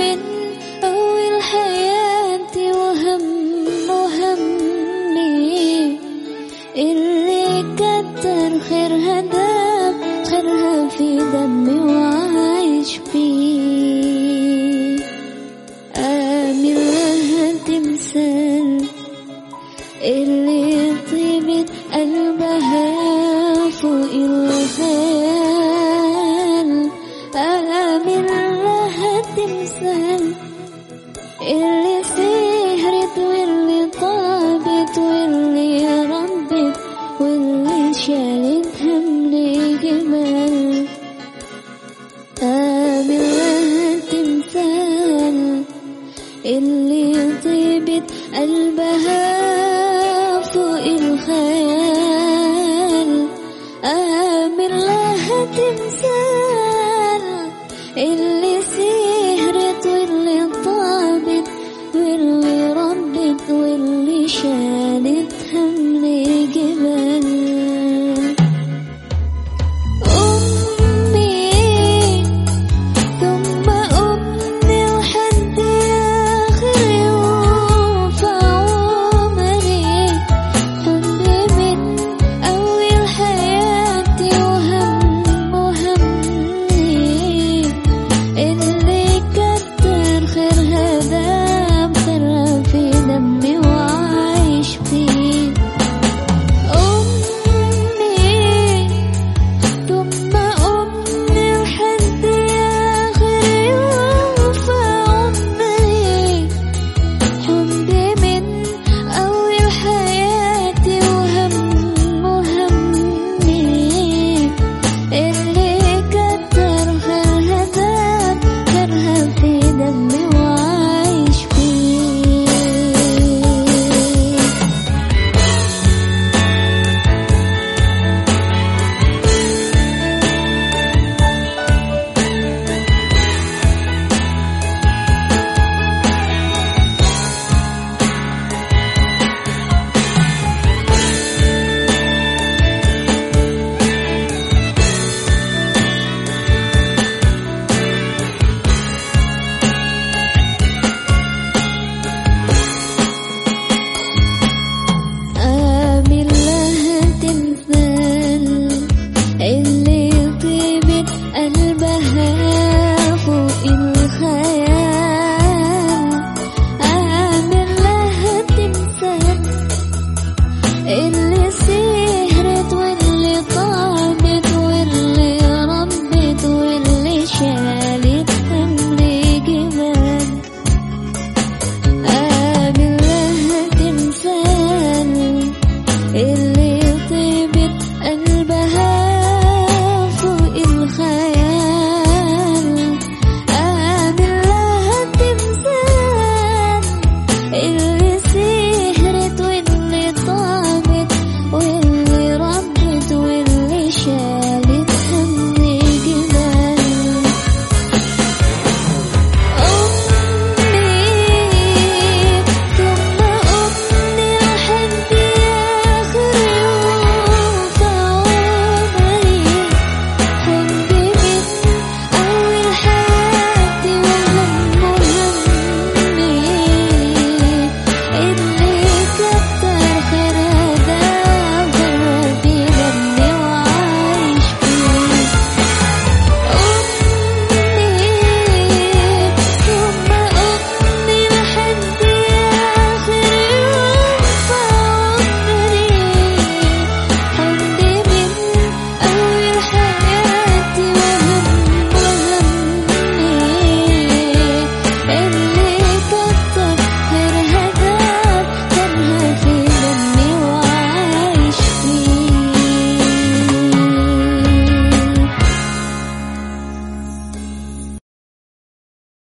bên أنا التمثال اللي طيبة قلبها فوق الخيال. أعمل لها تمثال اللي سهرت واللي طابت واللي ربت واللي شال